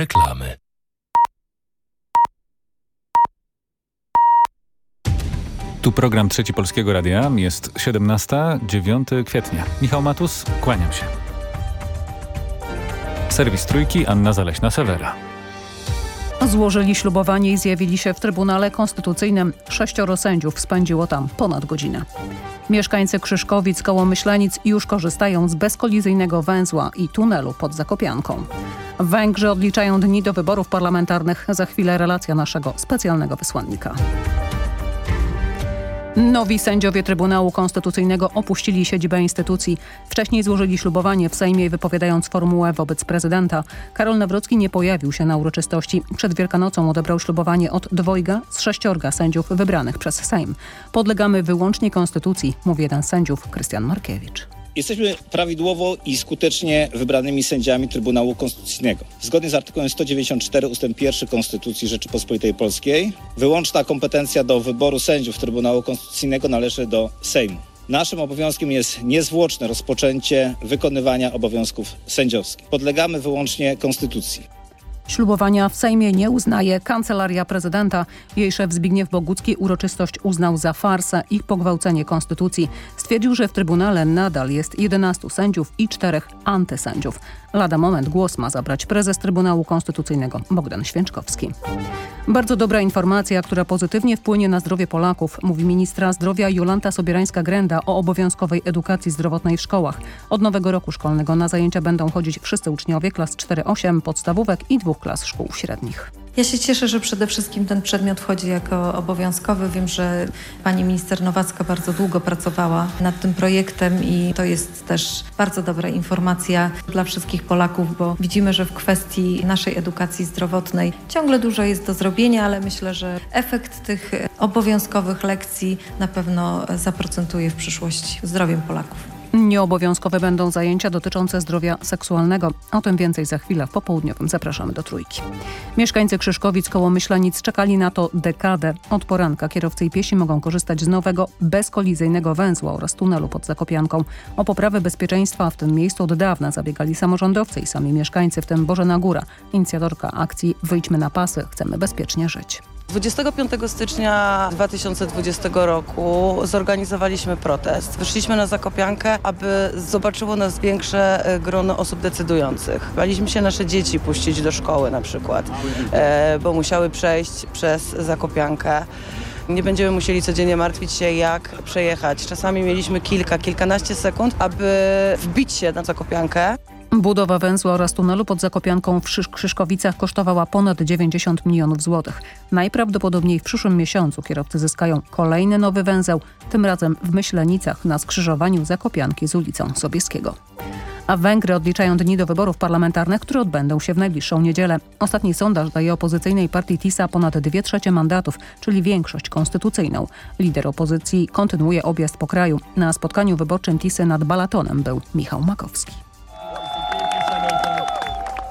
Reklamy. Tu program Trzeci Polskiego Radia. Jest 17, 9 kwietnia. Michał Matus, kłaniam się. Serwis Trójki, Anna Zaleśna-Sewera. Złożyli ślubowanie i zjawili się w Trybunale Konstytucyjnym. Sześcioro sędziów spędziło tam ponad godzinę. Mieszkańcy Krzyszkowic koło Myślenic już korzystają z bezkolizyjnego węzła i tunelu pod Zakopianką. Węgrzy odliczają dni do wyborów parlamentarnych. Za chwilę relacja naszego specjalnego wysłannika. Nowi sędziowie Trybunału Konstytucyjnego opuścili siedzibę instytucji. Wcześniej złożyli ślubowanie w Sejmie wypowiadając formułę wobec prezydenta. Karol Nawrocki nie pojawił się na uroczystości. Przed Wielkanocą odebrał ślubowanie od dwojga z sześciorga sędziów wybranych przez Sejm. Podlegamy wyłącznie Konstytucji, mówi jeden z sędziów, Krystian Markiewicz. Jesteśmy prawidłowo i skutecznie wybranymi sędziami Trybunału Konstytucyjnego. Zgodnie z artykułem 194 ust. 1 Konstytucji Rzeczypospolitej Polskiej wyłączna kompetencja do wyboru sędziów Trybunału Konstytucyjnego należy do Sejmu. Naszym obowiązkiem jest niezwłoczne rozpoczęcie wykonywania obowiązków sędziowskich. Podlegamy wyłącznie Konstytucji. Ślubowania w Sejmie nie uznaje Kancelaria Prezydenta. Jej szef Zbigniew Bogucki uroczystość uznał za farsę i pogwałcenie konstytucji. Stwierdził, że w Trybunale nadal jest 11 sędziów i czterech antysędziów. Lada moment głos ma zabrać prezes Trybunału Konstytucyjnego Bogdan Święczkowski. Bardzo dobra informacja, która pozytywnie wpłynie na zdrowie Polaków, mówi ministra zdrowia Jolanta Sobierańska-Grenda o obowiązkowej edukacji zdrowotnej w szkołach. Od nowego roku szkolnego na zajęcia będą chodzić wszyscy uczniowie klas 4-8 podstawówek i dwóch klas szkół średnich. Ja się cieszę, że przede wszystkim ten przedmiot wchodzi jako obowiązkowy. Wiem, że pani minister Nowacka bardzo długo pracowała nad tym projektem i to jest też bardzo dobra informacja dla wszystkich Polaków, bo widzimy, że w kwestii naszej edukacji zdrowotnej ciągle dużo jest do zrobienia, ale myślę, że efekt tych obowiązkowych lekcji na pewno zaprocentuje w przyszłości zdrowiem Polaków. Nieobowiązkowe będą zajęcia dotyczące zdrowia seksualnego. O tym więcej za chwilę w popołudniowym. Zapraszamy do Trójki. Mieszkańcy Krzyszkowic koło Myślenic czekali na to dekadę. Od poranka kierowcy i piesi mogą korzystać z nowego, bezkolizyjnego węzła oraz tunelu pod Zakopianką. O poprawę bezpieczeństwa w tym miejscu od dawna zabiegali samorządowcy i sami mieszkańcy, w tym Bożena Góra, inicjatorka akcji Wyjdźmy na pasy, chcemy bezpiecznie żyć. 25 stycznia 2020 roku zorganizowaliśmy protest. Wyszliśmy na Zakopiankę, aby zobaczyło nas większe e, grono osób decydujących. Baliśmy się nasze dzieci puścić do szkoły na przykład, e, bo musiały przejść przez Zakopiankę. Nie będziemy musieli codziennie martwić się, jak przejechać. Czasami mieliśmy kilka, kilkanaście sekund, aby wbić się na Zakopiankę. Budowa węzła oraz tunelu pod Zakopianką w Krzyszkowicach kosztowała ponad 90 milionów złotych. Najprawdopodobniej w przyszłym miesiącu kierowcy zyskają kolejny nowy węzeł, tym razem w Myślenicach na skrzyżowaniu Zakopianki z ulicą Sobieskiego. A Węgry odliczają dni do wyborów parlamentarnych, które odbędą się w najbliższą niedzielę. Ostatni sondaż daje opozycyjnej partii TISA ponad 2 trzecie mandatów, czyli większość konstytucyjną. Lider opozycji kontynuuje objazd po kraju. Na spotkaniu wyborczym TISy nad Balatonem był Michał Makowski.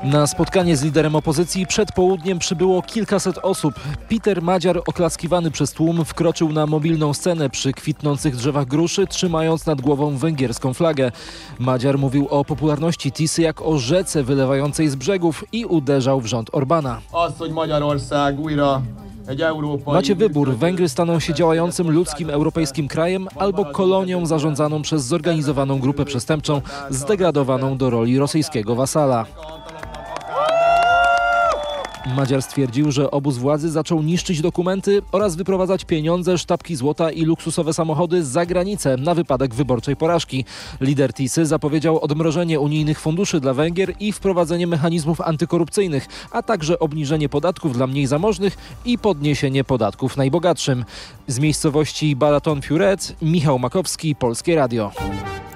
Na spotkanie z liderem opozycji przed południem przybyło kilkaset osób. Peter Madziar, oklaskiwany przez tłum, wkroczył na mobilną scenę przy kwitnących drzewach gruszy, trzymając nad głową węgierską flagę. Madziar mówił o popularności Tisy jak o rzece wylewającej z brzegów i uderzał w rząd Orbana. Macie wybór. Węgry staną się działającym ludzkim europejskim krajem albo kolonią zarządzaną przez zorganizowaną grupę przestępczą, zdegradowaną do roli rosyjskiego wasala. Madziar stwierdził, że obóz władzy zaczął niszczyć dokumenty oraz wyprowadzać pieniądze, sztabki złota i luksusowe samochody za granicę na wypadek wyborczej porażki. Lider Tisy zapowiedział odmrożenie unijnych funduszy dla Węgier i wprowadzenie mechanizmów antykorupcyjnych, a także obniżenie podatków dla mniej zamożnych i podniesienie podatków najbogatszym. Z miejscowości Balaton Furet Michał Makowski, Polskie Radio.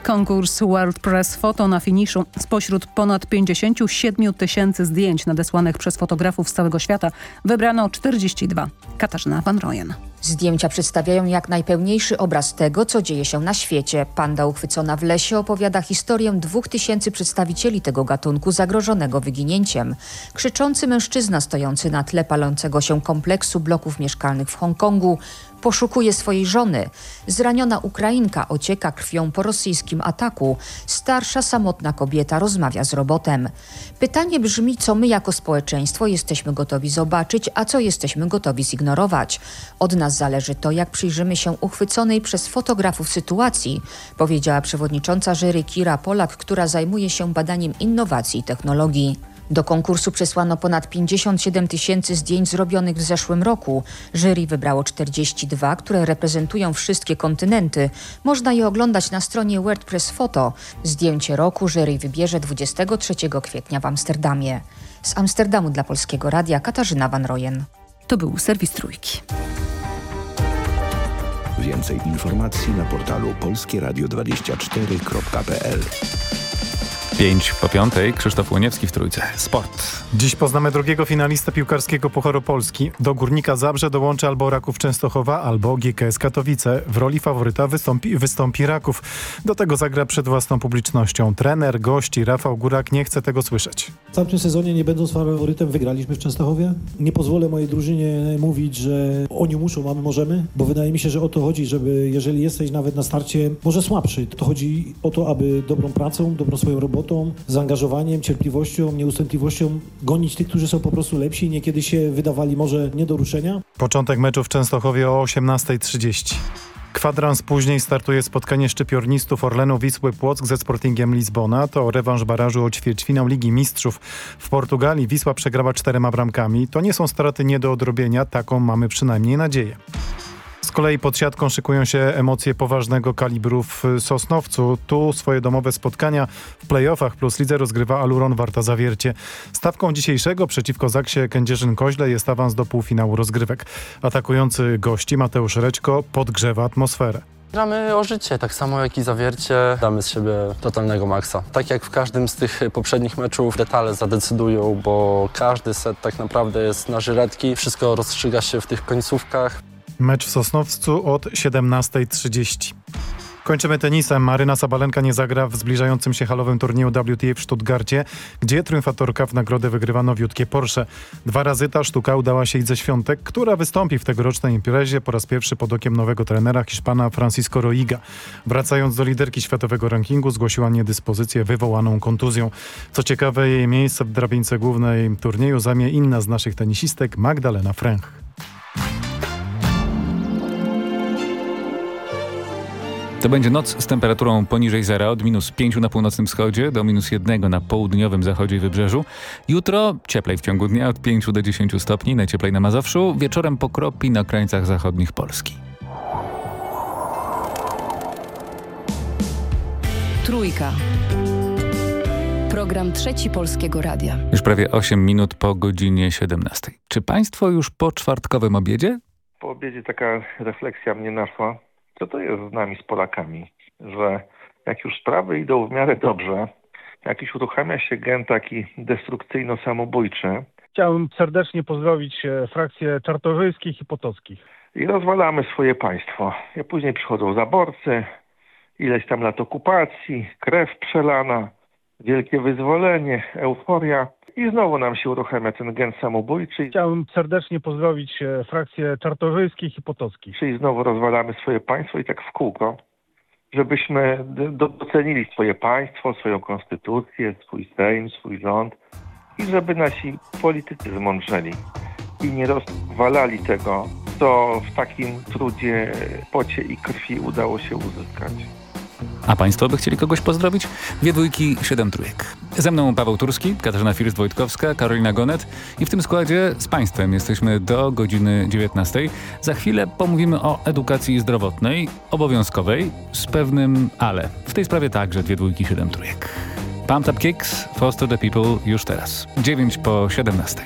Konkurs World Press Photo na finiszu. Spośród ponad 57 tysięcy zdjęć nadesłanych przez fotografów z całego świata wybrano 42. Katarzyna Van Royen. Zdjęcia przedstawiają jak najpełniejszy obraz tego, co dzieje się na świecie. Panda uchwycona w lesie opowiada historię dwóch tysięcy przedstawicieli tego gatunku zagrożonego wyginięciem. Krzyczący mężczyzna stojący na tle palącego się kompleksu bloków mieszkalnych w Hongkongu poszukuje swojej żony. Zraniona Ukrainka ocieka krwią po rosyjskim ataku, starsza, samotna kobieta rozmawia z robotem. Pytanie brzmi, co my jako społeczeństwo jesteśmy gotowi zobaczyć, a co jesteśmy gotowi zignorować. Od nas zależy to, jak przyjrzymy się uchwyconej przez fotografów sytuacji, powiedziała przewodnicząca jury Kira Polak, która zajmuje się badaniem innowacji i technologii. Do konkursu przesłano ponad 57 tysięcy zdjęć zrobionych w zeszłym roku. Jury wybrało 42, które reprezentują wszystkie kontynenty. Można je oglądać na stronie WordPress Photo. Zdjęcie roku jury wybierze 23 kwietnia w Amsterdamie. Z Amsterdamu dla Polskiego Radia Katarzyna Van Rojen. To był serwis Trójki. Więcej informacji na portalu polskieradio24.pl 5 po piątej, Krzysztof Łoniewski w Trójce. Sport. Dziś poznamy drugiego finalistę piłkarskiego Pucharu Polski. Do Górnika Zabrze dołączy albo Raków Częstochowa, albo GKS Katowice. W roli faworyta wystąpi, wystąpi Raków. Do tego zagra przed własną publicznością. Trener, gości Rafał Górak nie chce tego słyszeć. W tamtym sezonie, nie będąc faworytem, wygraliśmy w Częstochowie. Nie pozwolę mojej drużynie mówić, że oni muszą, a my możemy, bo wydaje mi się, że o to chodzi, żeby jeżeli jesteś nawet na starcie może słabszy, to chodzi o to, aby dobrą pracą, dobrą swoją robotą, zaangażowaniem, cierpliwością, nieustępliwością gonić tych, którzy są po prostu lepsi i niekiedy się wydawali może nie do ruszenia. Początek meczu w Częstochowie o 18.30. Kwadrans później startuje spotkanie szczypiornistów Orlenu Wisły Płock ze Sportingiem Lizbona. To rewanż barażu o ćwierćfinał Ligi Mistrzów. W Portugalii Wisła przegrała czterema bramkami. To nie są straty nie do odrobienia, taką mamy przynajmniej nadzieję. Kolei pod siatką szykują się emocje poważnego kalibru w Sosnowcu. Tu swoje domowe spotkania w playoffach plus lidze rozgrywa Aluron Warta Zawiercie. Stawką dzisiejszego przeciwko Zaksie Kędzierzyn-Koźle jest awans do półfinału rozgrywek. Atakujący gości Mateusz Reczko podgrzewa atmosferę. Gramy o życie, tak samo jak i zawiercie. Damy z siebie totalnego maksa. Tak jak w każdym z tych poprzednich meczów, detale zadecydują, bo każdy set tak naprawdę jest na żyletki. Wszystko rozstrzyga się w tych końcówkach. Mecz w Sosnowcu od 17.30. Kończymy tenisem. Maryna Sabalenka nie zagra w zbliżającym się halowym turnieju WTA w Stuttgarcie, gdzie triumfatorka w nagrodę wygrywa nowiutkie Porsche. Dwa razy ta sztuka udała się Idze Świątek, która wystąpi w tegorocznej imprezie po raz pierwszy pod okiem nowego trenera Hiszpana Francisco Roiga. Wracając do liderki światowego rankingu zgłosiła niedyspozycję wywołaną kontuzją. Co ciekawe, jej miejsce w drabince głównej turnieju zajmie inna z naszych tenisistek Magdalena Fręch. To będzie noc z temperaturą poniżej zera, od minus 5 na północnym wschodzie do minus 1 na południowym zachodzie i wybrzeżu. Jutro cieplej w ciągu dnia od 5 do 10 stopni, najcieplej na Mazowszu, wieczorem pokropi na krańcach zachodnich Polski. Trójka. Program Trzeci Polskiego Radia. Już prawie 8 minut po godzinie 17. Czy państwo już po czwartkowym obiedzie? Po obiedzie taka refleksja mnie naszła co to jest z nami, z Polakami, że jak już sprawy idą w miarę dobrze, jakiś uruchamia się gen taki destrukcyjno-samobójczy. Chciałem serdecznie pozdrowić e, frakcje czartorzyjskich i potockich. I rozwalamy swoje państwo. I później przychodzą zaborcy, ileś tam lat okupacji, krew przelana, wielkie wyzwolenie, euforia. I znowu nam się uruchamia ten gen samobójczy. Chciałem serdecznie pozdrowić e, frakcje czartorzyjskich i potockich. Czyli znowu rozwalamy swoje państwo i tak w kółko, żebyśmy docenili swoje państwo, swoją konstytucję, swój Sejm, swój rząd i żeby nasi politycy zmądrzeli i nie rozwalali tego, co w takim trudzie, pocie i krwi udało się uzyskać. A Państwo by chcieli kogoś pozdrowić? Dwie dwójki, siedem trójek. Ze mną Paweł Turski, Katarzyna First-Wojtkowska, Karolina Gonet i w tym składzie z Państwem jesteśmy do godziny 19. Za chwilę pomówimy o edukacji zdrowotnej, obowiązkowej, z pewnym ale. W tej sprawie także dwie dwójki, siedem trójek. Pumped Up Kicks, Foster the People już teraz. 9 po 17.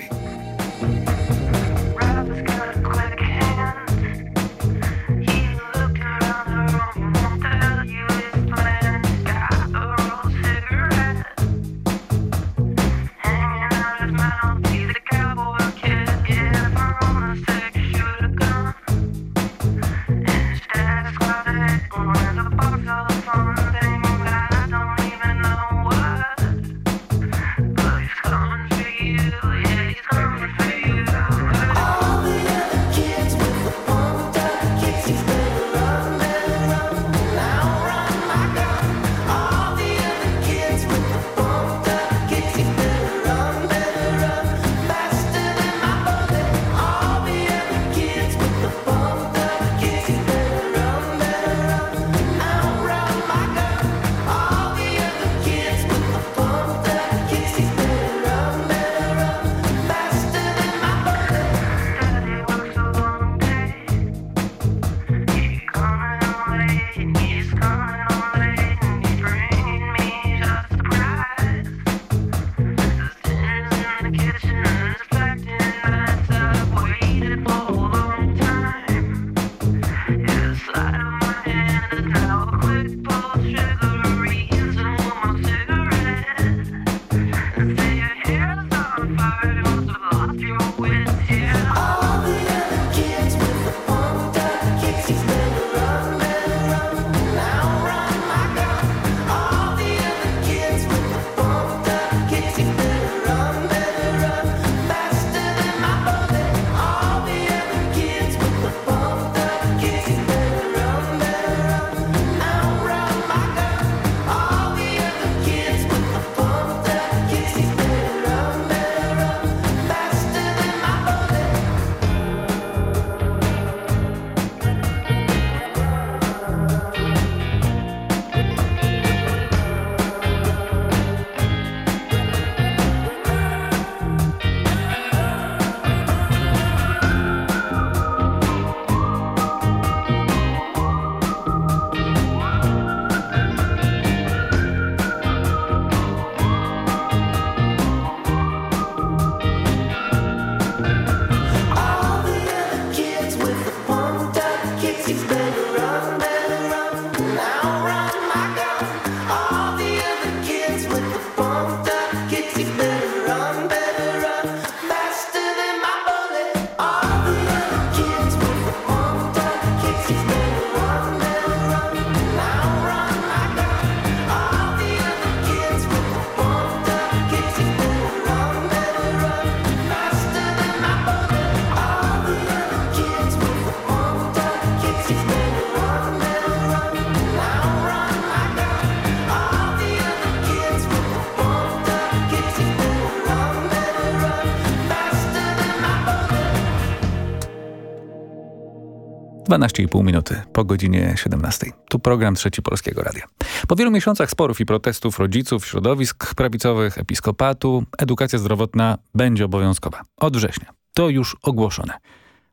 12,5 minuty po godzinie 17. Tu program Trzeci Polskiego Radia. Po wielu miesiącach sporów i protestów rodziców, środowisk prawicowych, episkopatu, edukacja zdrowotna będzie obowiązkowa. Od września. To już ogłoszone.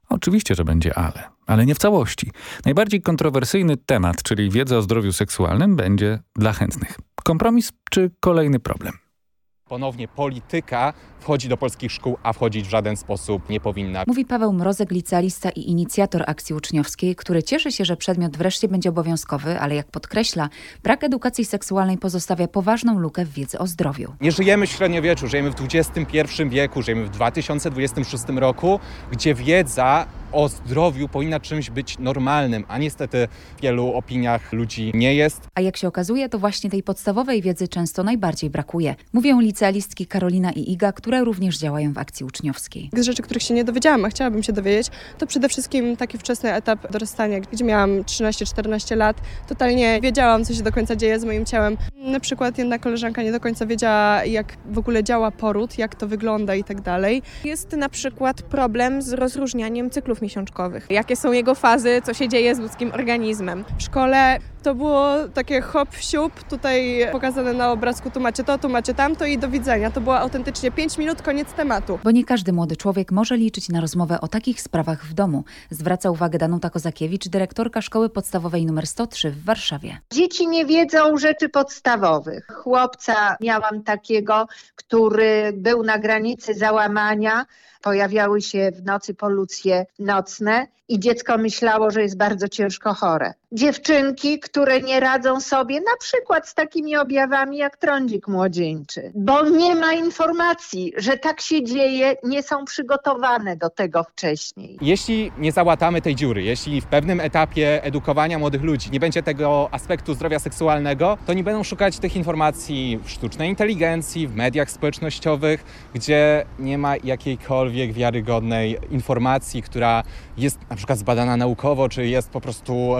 Oczywiście, że będzie ale, ale nie w całości. Najbardziej kontrowersyjny temat, czyli wiedza o zdrowiu seksualnym, będzie dla chętnych. Kompromis czy kolejny problem? Ponownie polityka wchodzi do polskich szkół, a wchodzić w żaden sposób nie powinna. Mówi Paweł Mrozek, licealista i inicjator akcji uczniowskiej, który cieszy się, że przedmiot wreszcie będzie obowiązkowy, ale jak podkreśla, brak edukacji seksualnej pozostawia poważną lukę w wiedzy o zdrowiu. Nie żyjemy w średniowieczu, żyjemy w XXI wieku, żyjemy w 2026 roku, gdzie wiedza o zdrowiu powinna czymś być normalnym, a niestety w wielu opiniach ludzi nie jest. A jak się okazuje, to właśnie tej podstawowej wiedzy często najbardziej brakuje. Mówią licealistki Karolina i Iga, które również działają w akcji uczniowskiej. Z rzeczy, których się nie dowiedziałam, a chciałabym się dowiedzieć, to przede wszystkim taki wczesny etap dorastania, gdzie miałam 13-14 lat. Totalnie wiedziałam, co się do końca dzieje z moim ciałem. Na przykład jedna koleżanka nie do końca wiedziała, jak w ogóle działa poród, jak to wygląda i tak dalej. Jest na przykład problem z rozróżnianiem cyklów miesiączkowych. Jakie są jego fazy, co się dzieje z ludzkim organizmem. W szkole to było takie hop siup, tutaj pokazane na obrazku, tu macie to, tu macie tamto i do widzenia. To było autentycznie 5 minut, koniec tematu. Bo nie każdy młody człowiek może liczyć na rozmowę o takich sprawach w domu. Zwraca uwagę Danuta Kozakiewicz, dyrektorka Szkoły Podstawowej nr 103 w Warszawie. Dzieci nie wiedzą rzeczy podstawowych. Chłopca miałam takiego, który był na granicy załamania, pojawiały się w nocy polucje nocne i dziecko myślało, że jest bardzo ciężko chore. Dziewczynki, które nie radzą sobie na przykład z takimi objawami jak trądzik młodzieńczy, bo nie ma informacji, że tak się dzieje, nie są przygotowane do tego wcześniej. Jeśli nie załatamy tej dziury, jeśli w pewnym etapie edukowania młodych ludzi nie będzie tego aspektu zdrowia seksualnego, to nie będą szukać tych informacji w sztucznej inteligencji, w mediach społecznościowych, gdzie nie ma jakiejkolwiek wiarygodnej informacji, która jest na przykład zbadana naukowo, czy jest po prostu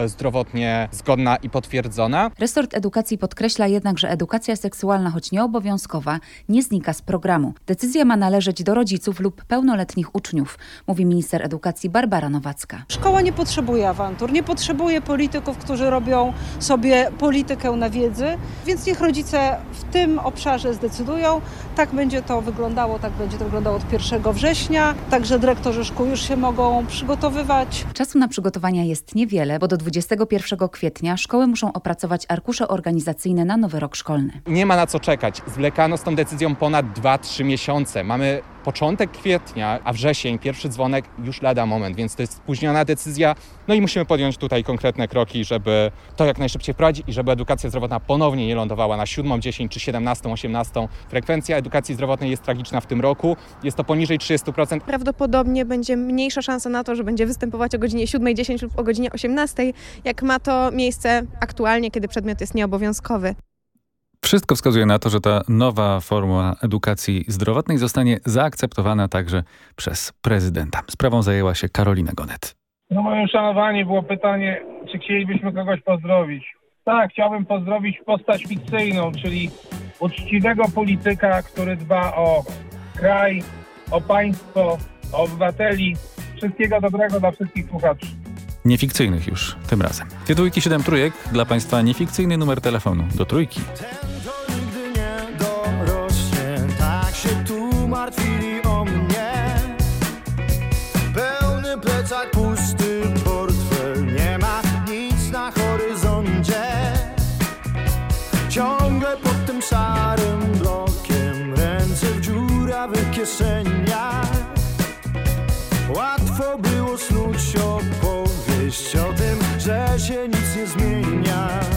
zdrowotnie zgodna i potwierdzona. Resort Edukacji podkreśla jednak, że edukacja seksualna, choć nieobowiązkowa, nie znika z programu. Decyzja ma należeć do rodziców lub pełnoletnich uczniów, mówi minister edukacji Barbara Nowacka. Szkoła nie potrzebuje awantur, nie potrzebuje polityków, którzy robią sobie politykę na wiedzy, więc niech rodzice w tym obszarze zdecydują. Tak będzie to wyglądało, tak będzie to wyglądało od 1 września, także dyrektorzy szkół już się mogą przygotowywać. Czasu na przygotowania jest niewiele, bo do 21 kwietnia szkoły muszą opracować arkusze organizacyjne na nowy rok szkolny. Nie ma na co czekać. Zwlekano z tą decyzją ponad 2-3 miesiące. Mamy początek kwietnia, a wrzesień, pierwszy dzwonek już lada moment, więc to jest spóźniona decyzja. No i musimy podjąć tutaj konkretne kroki, żeby to jak najszybciej wprowadzić i żeby edukacja zdrowotna ponownie nie lądowała na 7, 10 czy 17, 18. Frekwencja edukacji zdrowotnej jest tragiczna w tym roku. Jest to poniżej 30%. Prawdopodobnie będzie mniejsza szansa na to, że będzie występować o godzinie 7.10 lub o godzinie 18, jak ma to miejsce aktualnie, kiedy przedmiot jest nieobowiązkowy. Wszystko wskazuje na to, że ta nowa formuła edukacji zdrowotnej zostanie zaakceptowana także przez prezydenta. Sprawą zajęła się Karolina Gonet. No moje uszanowanie było pytanie, czy chcielibyśmy kogoś pozdrowić. Tak, chciałbym pozdrowić postać fikcyjną, czyli uczciwego polityka, który dba o kraj, o państwo, o obywateli. Wszystkiego dobrego dla wszystkich słuchaczy. Niefikcyjnych już tym razem. Dwie dwójki, siedem trójek. Dla Państwa niefikcyjny numer telefonu do trójki. kieszeniach. Łatwo było snuć opowieść o tym, że się nic nie zmienia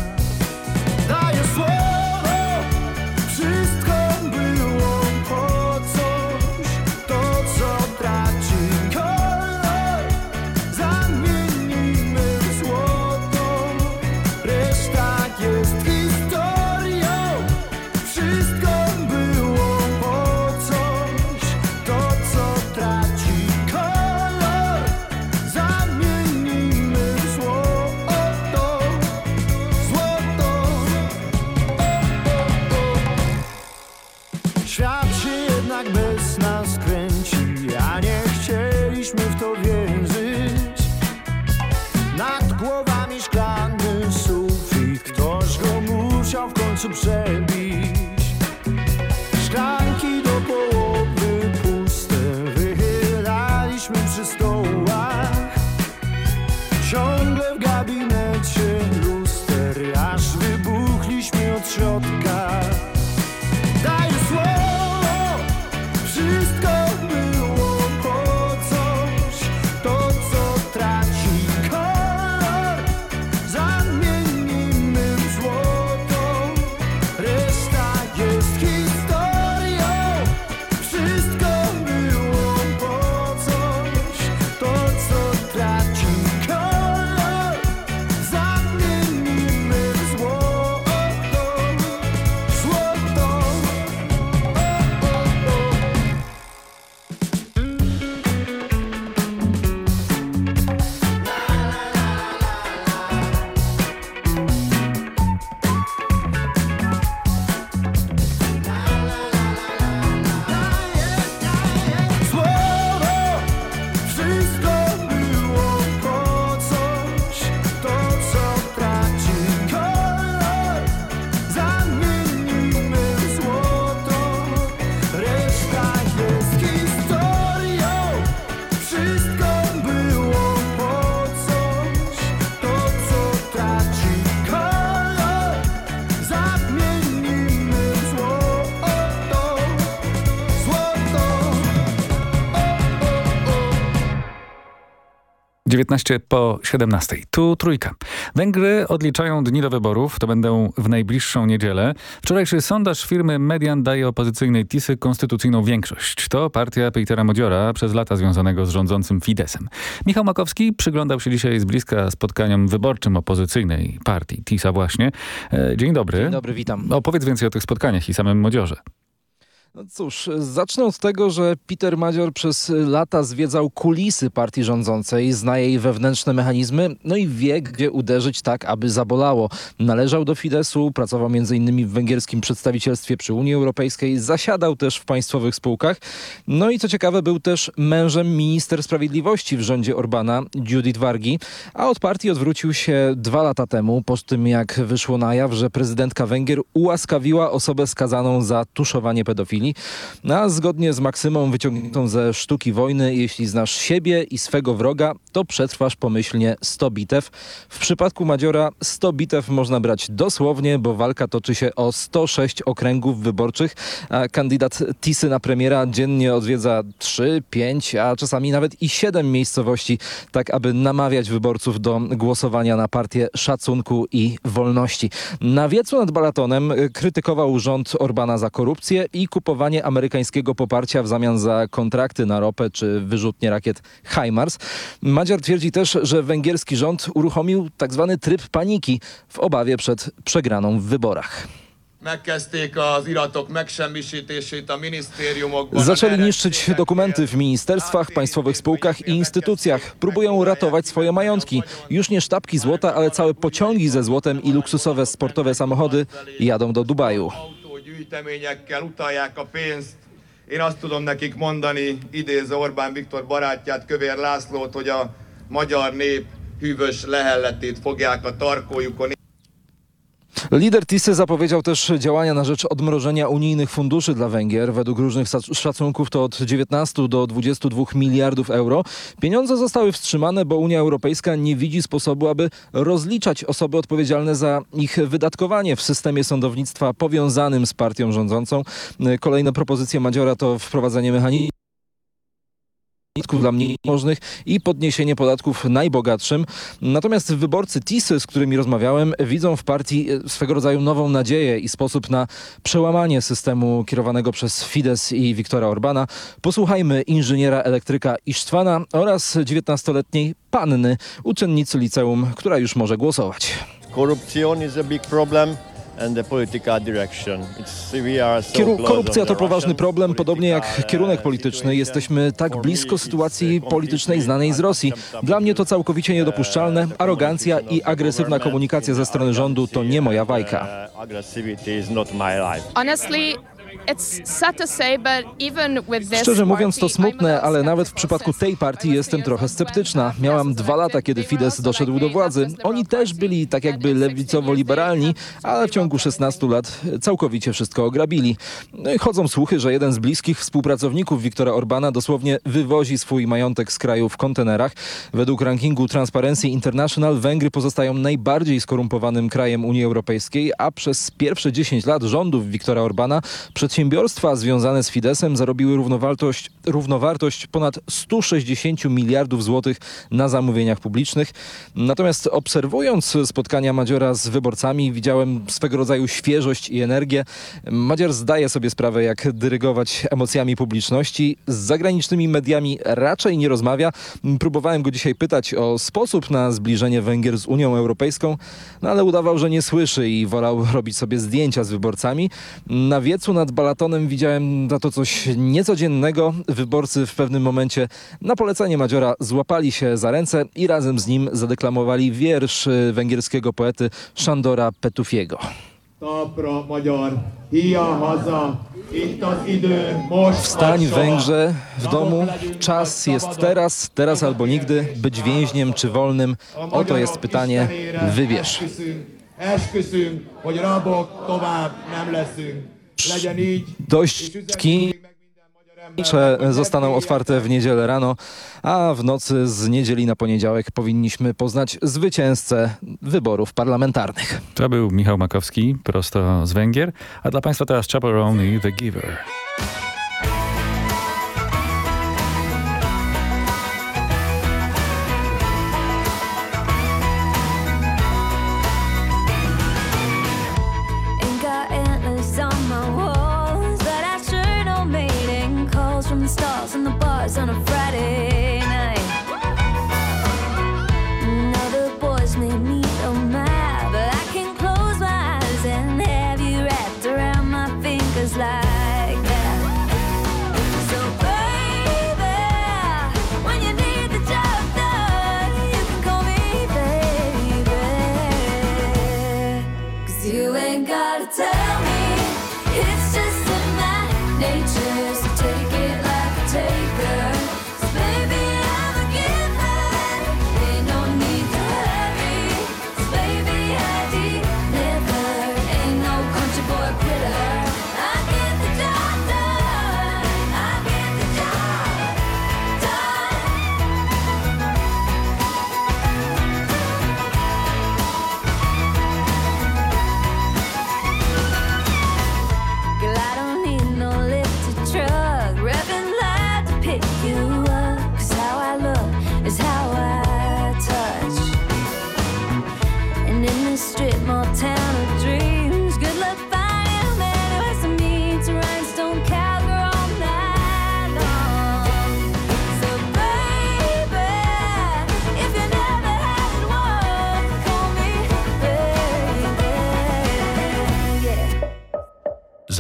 19 po 17. Tu trójka. Węgry odliczają dni do wyborów. To będą w najbliższą niedzielę. Wczorajszy sondaż firmy Median daje opozycyjnej TISY konstytucyjną większość. To partia Petera Modziora, przez lata związanego z rządzącym Fidesem. Michał Makowski przyglądał się dzisiaj z bliska spotkaniom wyborczym opozycyjnej partii TISA właśnie. E, dzień dobry. Dzień dobry, witam. Opowiedz więcej o tych spotkaniach i samym Modziorze. No cóż, zacznę od tego, że Peter Madzior przez lata zwiedzał kulisy partii rządzącej, zna jej wewnętrzne mechanizmy, no i wie, gdzie uderzyć tak, aby zabolało. Należał do Fidesu, pracował m.in. w węgierskim przedstawicielstwie przy Unii Europejskiej, zasiadał też w państwowych spółkach. No i co ciekawe, był też mężem minister sprawiedliwości w rządzie Orbana, Judith Wargi, a od partii odwrócił się dwa lata temu, po tym jak wyszło na jaw, że prezydentka Węgier ułaskawiła osobę skazaną za tuszowanie pedofilii. No, a zgodnie z maksymą wyciągniętą ze sztuki wojny, jeśli znasz siebie i swego wroga, to przetrwasz pomyślnie 100 bitew. W przypadku Madziora 100 bitew można brać dosłownie, bo walka toczy się o 106 okręgów wyborczych, a kandydat Tisy na premiera dziennie odwiedza 3, 5, a czasami nawet i 7 miejscowości, tak aby namawiać wyborców do głosowania na partię szacunku i wolności. Na wiecu nad Balatonem krytykował rząd Orbana za korupcję i kupowanie amerykańskiego poparcia w zamian za kontrakty na ropę czy wyrzutnie rakiet HIMARS. Madziar twierdzi też, że węgierski rząd uruchomił tzw. Tak tryb paniki w obawie przed przegraną w wyborach. Zaczęli niszczyć dokumenty w ministerstwach, państwowych spółkach i instytucjach. Próbują ratować swoje majątki. Już nie sztabki złota, ale całe pociągi ze złotem i luksusowe sportowe samochody jadą do Dubaju gyűjteményekkel utalják a pénzt. Én azt tudom nekik mondani, idézve Orbán Viktor barátját, Kövér Lászlót, hogy a magyar nép hűvös lehelletét fogják a tarkójukon. Lider Tisy zapowiedział też działania na rzecz odmrożenia unijnych funduszy dla Węgier. Według różnych szacunków to od 19 do 22 miliardów euro. Pieniądze zostały wstrzymane, bo Unia Europejska nie widzi sposobu, aby rozliczać osoby odpowiedzialne za ich wydatkowanie w systemie sądownictwa powiązanym z partią rządzącą. Kolejne propozycje Madziora to wprowadzenie mechanizmu podatków dla mniej możnych i podniesienie podatków najbogatszym. Natomiast wyborcy TISY, z którymi rozmawiałem, widzą w partii e, swego rodzaju nową nadzieję i sposób na przełamanie systemu kierowanego przez Fidesz i Viktora Orbana. Posłuchajmy inżyniera elektryka Isztwana oraz 19-letniej panny, uczennicy liceum, która już może głosować. Korupcja big problem. Korupcja to poważny problem, podobnie jak kierunek polityczny. Jesteśmy tak blisko sytuacji politycznej znanej z Rosji. Dla mnie to całkowicie niedopuszczalne. Arogancja i agresywna komunikacja ze strony rządu to nie moja bajka. Szczerze mówiąc to smutne, ale nawet w przypadku tej partii jestem trochę sceptyczna. Miałam dwa lata, kiedy Fidesz doszedł do władzy. Oni też byli tak jakby lewicowo-liberalni, ale w ciągu 16 lat całkowicie wszystko ograbili. No i chodzą słuchy, że jeden z bliskich współpracowników Viktora Orbana dosłownie wywozi swój majątek z kraju w kontenerach. Według rankingu Transparency International Węgry pozostają najbardziej skorumpowanym krajem Unii Europejskiej, a przez pierwsze 10 lat rządów Viktora Orbana Przedsiębiorstwa związane z Fidesem zarobiły równowartość, równowartość ponad 160 miliardów złotych na zamówieniach publicznych. Natomiast obserwując spotkania Madziora z wyborcami widziałem swego rodzaju świeżość i energię. Madzior zdaje sobie sprawę jak dyrygować emocjami publiczności. Z zagranicznymi mediami raczej nie rozmawia. Próbowałem go dzisiaj pytać o sposób na zbliżenie Węgier z Unią Europejską, no ale udawał, że nie słyszy i wolał robić sobie zdjęcia z wyborcami. Na wiecu nad Balatonem widziałem za to coś niecodziennego. Wyborcy w pewnym momencie na polecenie Madziora złapali się za ręce i razem z nim zadeklamowali wiersz węgierskiego poety Szandora Petufiego. Wstań Węgrze w domu, czas jest teraz, teraz albo nigdy, być więźniem czy wolnym, oto jest pytanie, wybierz. Dość zostaną otwarte w niedzielę rano, a w nocy z niedzieli na poniedziałek powinniśmy poznać zwycięzcę wyborów parlamentarnych. To był Michał Makowski, prosto z Węgier, a dla Państwa teraz Chaperone i The Giver.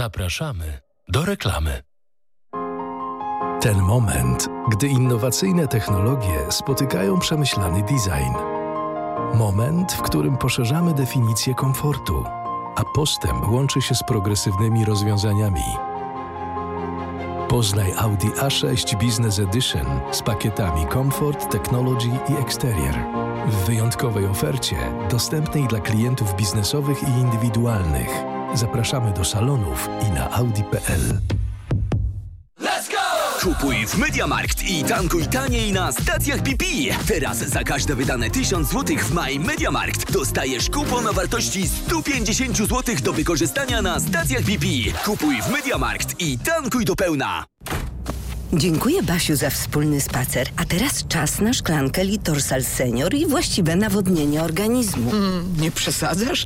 Zapraszamy do reklamy. Ten moment, gdy innowacyjne technologie spotykają przemyślany design. Moment, w którym poszerzamy definicję komfortu, a postęp łączy się z progresywnymi rozwiązaniami. Poznaj Audi A6 Business Edition z pakietami Comfort, Technology i Exterior. W wyjątkowej ofercie, dostępnej dla klientów biznesowych i indywidualnych. Zapraszamy do salonów i na audi.pl. Kupuj w Mediamarkt i tankuj taniej na stacjach BP. Teraz za każde wydane 1000 zł w maj Mediamarkt dostajesz kupon o wartości 150 zł do wykorzystania na stacjach BP. Kupuj w Mediamarkt i tankuj do pełna. Dziękuję Basiu za wspólny spacer. A teraz czas na szklankę Litorsal Senior i właściwe nawodnienie organizmu. nie przesadzasz?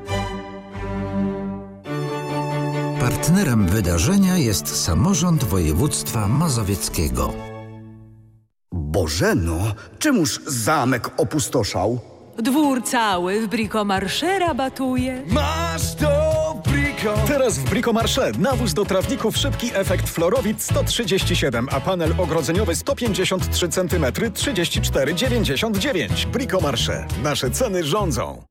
Partnerem wydarzenia jest samorząd województwa mazowieckiego. Bożeno, czemuż zamek opustoszał? Dwór cały w Bricomarché rabatuje. Masz to Brico! Teraz w Brico Marché nawóz do trawników szybki efekt Florowit 137, a panel ogrodzeniowy 153 cm 34,99. Brico Marché. Nasze ceny rządzą.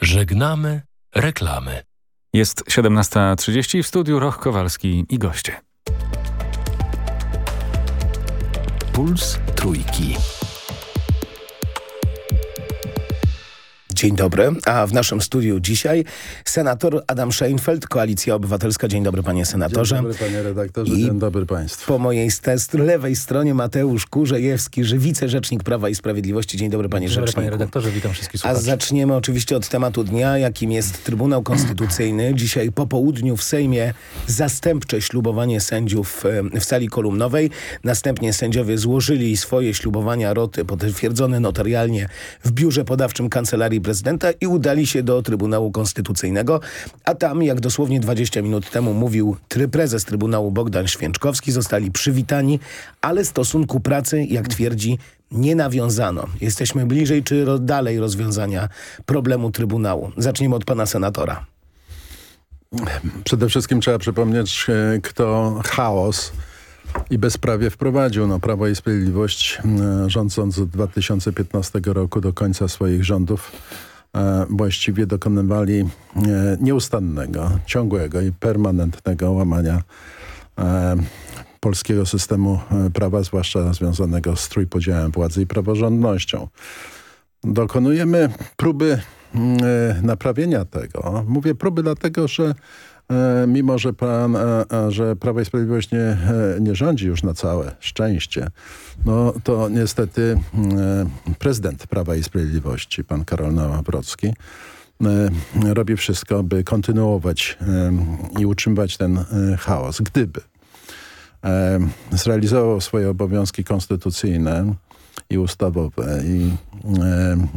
Żegnamy reklamy. Jest 17.30 w studiu Roch Kowalski i goście. Puls Trójki. Dzień dobry, a w naszym studiu dzisiaj senator Adam Scheinfeld, Koalicja Obywatelska. Dzień dobry panie senatorze. Dzień dobry panie redaktorze, I dzień dobry państwu. Po mojej lewej stronie Mateusz Kurzejewski, wicerzecznik Prawa i Sprawiedliwości. Dzień dobry panie dzień rzeczniku. Dobry panie redaktorze, witam wszystkich słuchaczy. A zaczniemy oczywiście od tematu dnia, jakim jest Trybunał Konstytucyjny. Dzisiaj po południu w Sejmie zastępcze ślubowanie sędziów w sali kolumnowej. Następnie sędziowie złożyli swoje ślubowania roty potwierdzone notarialnie w biurze podawczym Kancelarii prezydenta i udali się do Trybunału Konstytucyjnego, a tam, jak dosłownie 20 minut temu mówił prezes Trybunału Bogdan Święczkowski, zostali przywitani, ale stosunku pracy, jak twierdzi, nie nawiązano. Jesteśmy bliżej czy dalej rozwiązania problemu Trybunału. Zaczniemy od pana senatora. Przede wszystkim trzeba przypomnieć, e, kto chaos i bezprawie wprowadził. No, Prawo i Sprawiedliwość e, rządząc od 2015 roku do końca swoich rządów e, właściwie dokonywali e, nieustannego, ciągłego i permanentnego łamania polskiego systemu prawa, zwłaszcza związanego z trójpodziałem władzy i praworządnością. Dokonujemy próby naprawienia tego. Mówię próby dlatego, że mimo że, pan, e, e, że Prawo i Sprawiedliwość nie, nie rządzi już na całe szczęście, no to niestety prezydent Prawa i Sprawiedliwości, pan Karol Nawrocki, robi wszystko, by kontynuować i utrzymywać ten chaos. Gdyby zrealizował swoje obowiązki konstytucyjne i ustawowe i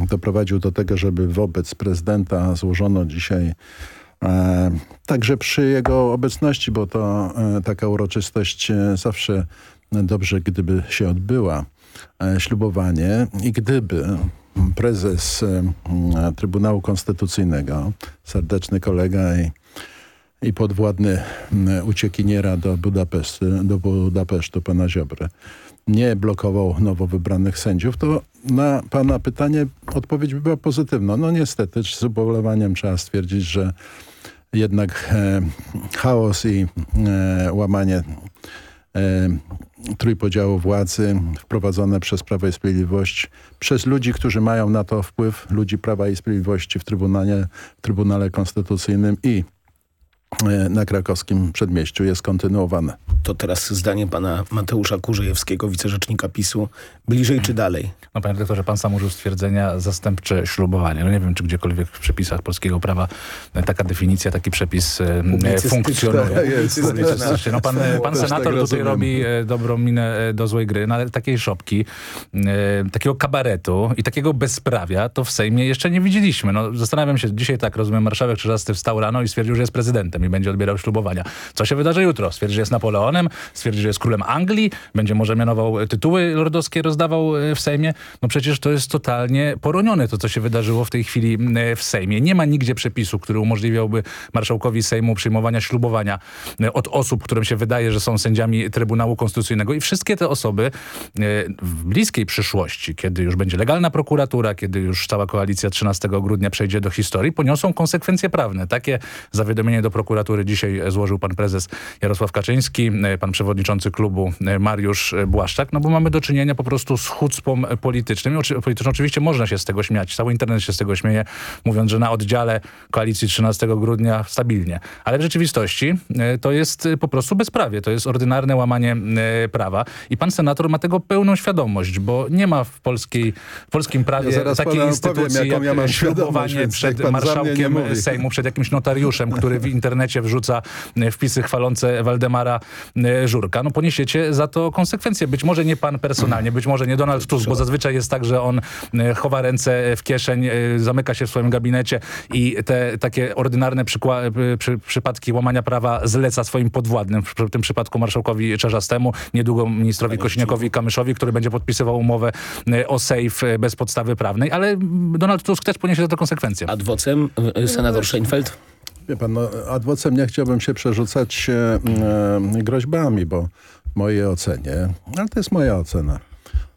doprowadził do tego, żeby wobec prezydenta złożono dzisiaj E, także przy jego obecności, bo to e, taka uroczystość e, zawsze dobrze, gdyby się odbyła, ślubowanie i gdyby prezes Trybunału Konstytucyjnego, serdeczny kolega i, i podwładny uciekiniera do Budapesztu, do Budapesztu, pana Ziobry, nie blokował nowo wybranych sędziów, to na pana pytanie odpowiedź by była pozytywna. No niestety z ubolewaniem trzeba stwierdzić, że jednak e, chaos i e, łamanie e, trójpodziału władzy wprowadzone przez Prawo i Sprawiedliwość, przez ludzi, którzy mają na to wpływ, ludzi Prawa i Sprawiedliwości w Trybunale, w Trybunale Konstytucyjnym i na krakowskim przedmieściu jest kontynuowane. To teraz zdanie pana Mateusza Kurzejewskiego, wicerzecznika PiSu, bliżej czy dalej? No panie doktorze, pan sam użył stwierdzenia zastępcze ślubowanie. No nie wiem, czy gdziekolwiek w przepisach polskiego prawa taka definicja, taki przepis e, funkcjonuje. Jest, no pan, pan senator tak tutaj robi e, dobrą minę do złej gry, no ale takiej szopki, takiego kabaretu i takiego bezprawia to w Sejmie jeszcze nie widzieliśmy. No zastanawiam się, dzisiaj tak, rozumiem, marszałek Czerzasty wstał rano i stwierdził, że jest prezydentem prezydentem i będzie odbierał ślubowania. Co się wydarzy jutro? Stwierdzi, że jest Napoleonem, stwierdzi, że jest królem Anglii, będzie może mianował tytuły lordowskie, rozdawał e, w Sejmie. No przecież to jest totalnie poronione to, co się wydarzyło w tej chwili e, w Sejmie. Nie ma nigdzie przepisu, który umożliwiałby marszałkowi Sejmu przyjmowania ślubowania e, od osób, którym się wydaje, że są sędziami Trybunału Konstytucyjnego i wszystkie te osoby w bliskiej przyszłości, kiedy już będzie legalna prokuratura, kiedy już cała koalicja 13 grudnia przejdzie do historii, poniosą konsekwencje prawne. Takie zawiadomienie do prokuratury prokuratury dzisiaj złożył pan prezes Jarosław Kaczyński, e, pan przewodniczący klubu e, Mariusz Błaszczak, no bo mamy do czynienia po prostu z chucpą politycznym. Polityczną oczywiście można się z tego śmiać. Cały internet się z tego śmieje, mówiąc, że na oddziale koalicji 13 grudnia stabilnie. Ale w rzeczywistości e, to jest po prostu bezprawie. To jest ordynarne łamanie prawa. I pan senator ma tego pełną świadomość, bo nie ma w, polskiej, w polskim prawie ja takiej instytucji powiem, jak ja ślubowanie przed marszałkiem Sejmu, przed jakimś notariuszem, który w internecie internecie wrzuca e, wpisy chwalące Waldemara e, Żurka, no poniesiecie za to konsekwencje. Być może nie pan personalnie, być może nie Donald Tusk, bo zazwyczaj jest tak, że on e, chowa ręce w kieszeń, zamyka się w swoim gabinecie i te takie ordynarne przy, przypadki łamania prawa zleca swoim podwładnym, w tym przypadku marszałkowi Czarzastemu, niedługo ministrowi Kośniakowi Kamyszowi, który będzie podpisywał umowę o safe bez podstawy prawnej, ale Donald Tusk też poniesie za to konsekwencje. Adwocem senator Scheinfeld? Wie pan, no, adwocem nie chciałbym się przerzucać e, groźbami, bo w mojej ocenie, ale to jest moja ocena,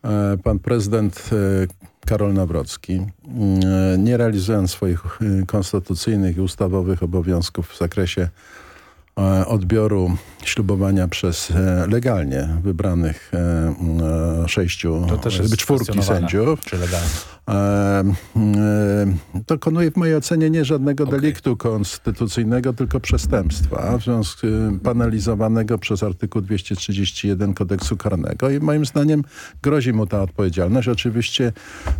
e, pan prezydent e, Karol Nawrocki, e, nie realizując swoich e, konstytucyjnych i ustawowych obowiązków w zakresie e, odbioru ślubowania przez legalnie wybranych sześciu, to też jest czwórki sędziów. Czy legalnie? E, e, dokonuje w mojej ocenie nie żadnego okay. deliktu konstytucyjnego, tylko przestępstwa, w związku panelizowanego przez artykuł 231 kodeksu karnego i moim zdaniem grozi mu ta odpowiedzialność. Oczywiście